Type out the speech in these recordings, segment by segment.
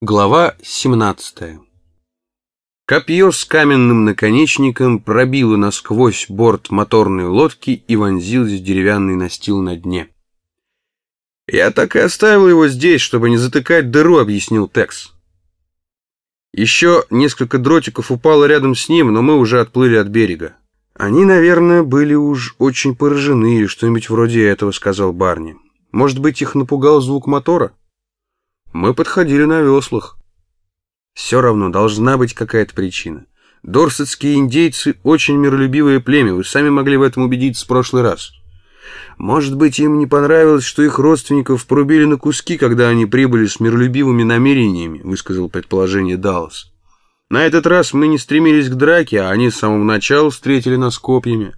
Глава 17 Копье с каменным наконечником пробило насквозь борт моторной лодки и вонзилось в деревянный настил на дне. «Я так и оставил его здесь, чтобы не затыкать дыру», — объяснил Текс. Еще несколько дротиков упало рядом с ним, но мы уже отплыли от берега. «Они, наверное, были уж очень поражены или что-нибудь вроде этого», — сказал Барни. «Может быть, их напугал звук мотора?» Мы подходили на веслах. Все равно должна быть какая-то причина. Дорсетские индейцы очень миролюбивое племя, вы сами могли в этом убедиться в прошлый раз. Может быть, им не понравилось, что их родственников порубили на куски, когда они прибыли с миролюбивыми намерениями, высказал предположение Даллас. На этот раз мы не стремились к драке, а они с самого начала встретили нас копьями.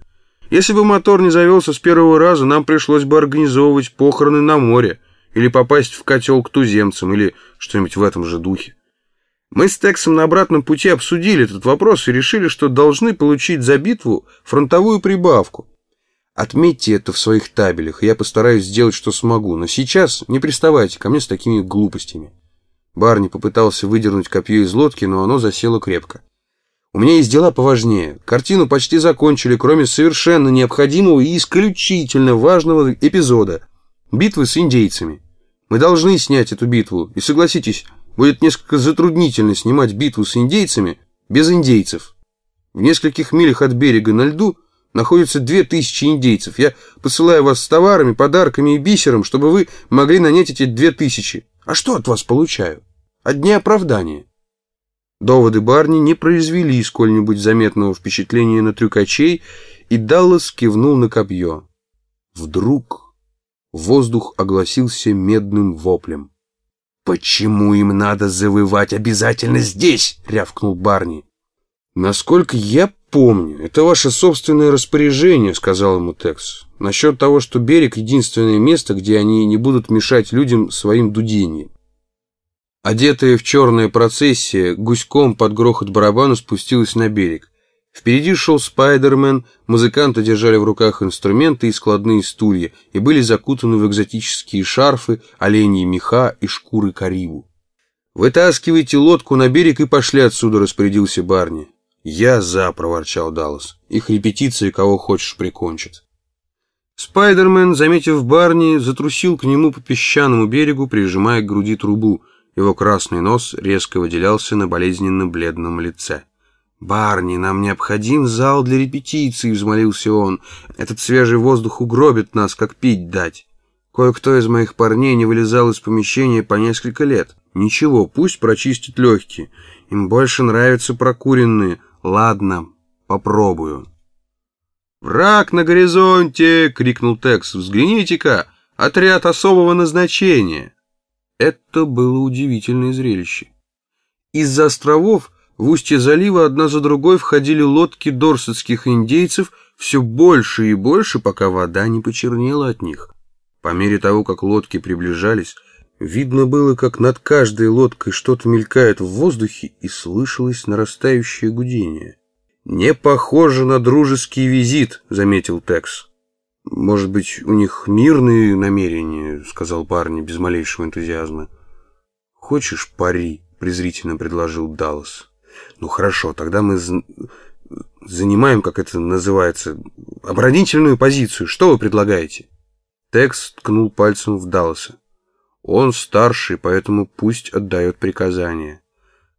Если бы мотор не завелся с первого раза, нам пришлось бы организовывать похороны на море, или попасть в котел к туземцам, или что-нибудь в этом же духе. Мы с Тексом на обратном пути обсудили этот вопрос и решили, что должны получить за битву фронтовую прибавку. Отметьте это в своих табелях, и я постараюсь сделать, что смогу, но сейчас не приставайте ко мне с такими глупостями. Барни попытался выдернуть копье из лодки, но оно засело крепко. У меня есть дела поважнее. Картину почти закончили, кроме совершенно необходимого и исключительно важного эпизода – битвы с индейцами. Мы должны снять эту битву, и согласитесь, будет несколько затруднительно снимать битву с индейцами без индейцев. В нескольких милях от берега на льду находится две тысячи индейцев. Я посылаю вас с товарами, подарками и бисером, чтобы вы могли нанять эти две тысячи. А что от вас получаю? Одни оправдания. Доводы Барни не произвели сколь-нибудь заметного впечатления на трюкачей, и Даллас кивнул на копье. Вдруг Воздух огласился медным воплем. «Почему им надо завывать обязательно здесь?» — рявкнул Барни. «Насколько я помню, это ваше собственное распоряжение», — сказал ему Текс. «Насчет того, что берег — единственное место, где они не будут мешать людям своим дудением». Одетая в черная процессия, гуськом под грохот барабана спустилась на берег. Впереди шел Спайдермен, музыканты держали в руках инструменты и складные стулья и были закутаны в экзотические шарфы, оленьи меха и шкуры карибу. «Вытаскивайте лодку на берег и пошли отсюда», — распорядился Барни. «Я за», — проворчал Даллас. «Их репетиции кого хочешь прикончат». Спайдермен, заметив Барни, затрусил к нему по песчаному берегу, прижимая к груди трубу. Его красный нос резко выделялся на болезненно-бледном лице. «Барни, нам необходим зал для репетиции», — взмолился он. «Этот свежий воздух угробит нас, как пить дать. Кое-кто из моих парней не вылезал из помещения по несколько лет. Ничего, пусть прочистят легкие. Им больше нравятся прокуренные. Ладно, попробую». «Враг на горизонте!» — крикнул Текс. «Взгляните-ка! Отряд особого назначения!» Это было удивительное зрелище. Из-за островов в устье залива одна за другой входили лодки дорсетских индейцев все больше и больше, пока вода не почернела от них. По мере того, как лодки приближались, видно было, как над каждой лодкой что-то мелькает в воздухе и слышалось нарастающее гудение. «Не похоже на дружеский визит», — заметил Текс. «Может быть, у них мирные намерения», — сказал парень без малейшего энтузиазма. «Хочешь пари?» — презрительно предложил Даллас. Ну хорошо, тогда мы занимаем, как это называется, оборонительную позицию. Что вы предлагаете? Текс ткнул пальцем в Далласа. Он старший, поэтому пусть отдает приказания.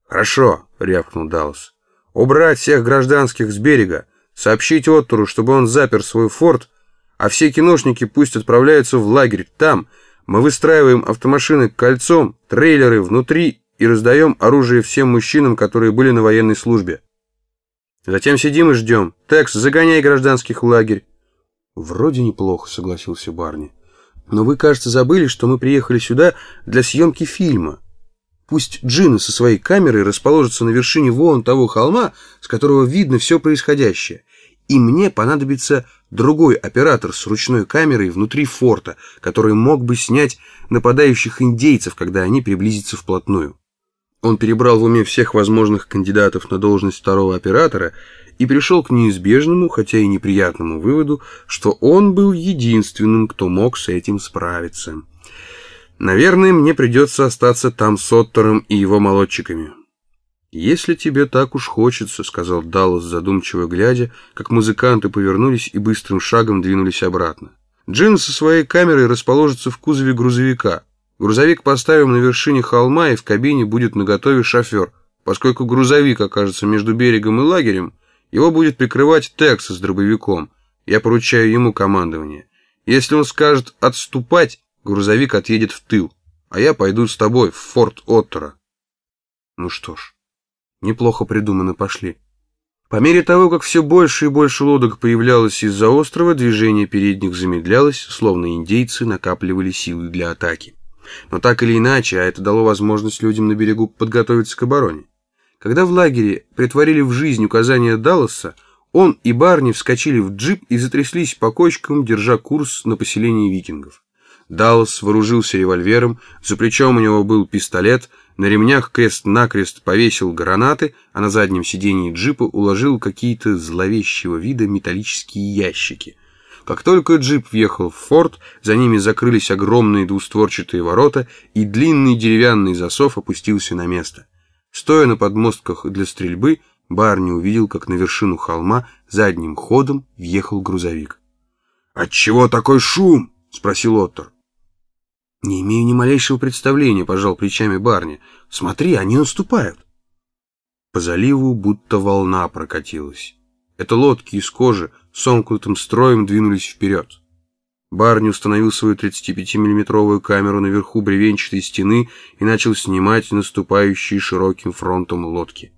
Хорошо, рявкнул Даллас. Убрать всех гражданских с берега, сообщить Оттуру, чтобы он запер свой форт, а все киношники пусть отправляются в лагерь. Там мы выстраиваем автомашины кольцом, трейлеры внутри и раздаем оружие всем мужчинам, которые были на военной службе. Затем сидим и ждем. Текс, загоняй гражданских в лагерь. Вроде неплохо, согласился Барни. Но вы, кажется, забыли, что мы приехали сюда для съемки фильма. Пусть Джина со своей камерой расположится на вершине вон того холма, с которого видно все происходящее. И мне понадобится другой оператор с ручной камерой внутри форта, который мог бы снять нападающих индейцев, когда они приблизятся вплотную. Он перебрал в уме всех возможных кандидатов на должность второго оператора и пришел к неизбежному, хотя и неприятному выводу, что он был единственным, кто мог с этим справиться. Наверное, мне придется остаться там с Оттором и его молодчиками. «Если тебе так уж хочется», — сказал Даллас, задумчиво глядя, как музыканты повернулись и быстрым шагом двинулись обратно. Джин со своей камерой расположится в кузове грузовика. Грузовик поставим на вершине холма, и в кабине будет наготове шофер. Поскольку грузовик окажется между берегом и лагерем, его будет прикрывать Текс с дробовиком. Я поручаю ему командование. Если он скажет «отступать», грузовик отъедет в тыл, а я пойду с тобой в форт Оттера. Ну что ж, неплохо придумано пошли. По мере того, как все больше и больше лодок появлялось из-за острова, движение передних замедлялось, словно индейцы накапливали силы для атаки. Но так или иначе, а это дало возможность людям на берегу подготовиться к обороне. Когда в лагере притворили в жизнь указания Далласа, он и Барни вскочили в джип и затряслись по кочкам, держа курс на поселение викингов. Даллас вооружился револьвером, за плечом у него был пистолет, на ремнях крест-накрест повесил гранаты, а на заднем сидении джипа уложил какие-то зловещего вида металлические ящики. Как только джип въехал в форт, за ними закрылись огромные двустворчатые ворота, и длинный деревянный засов опустился на место. Стоя на подмостках для стрельбы, Барни увидел, как на вершину холма задним ходом въехал грузовик. «Отчего такой шум?» — спросил Оттор. «Не имею ни малейшего представления», — пожал плечами Барни. «Смотри, они наступают». По заливу будто волна прокатилась. Это лодки из кожи сомкнутым строем двинулись вперед. Барни установил свою 35-миллиметровую камеру наверху бревенчатой стены и начал снимать наступающие широким фронтом лодки.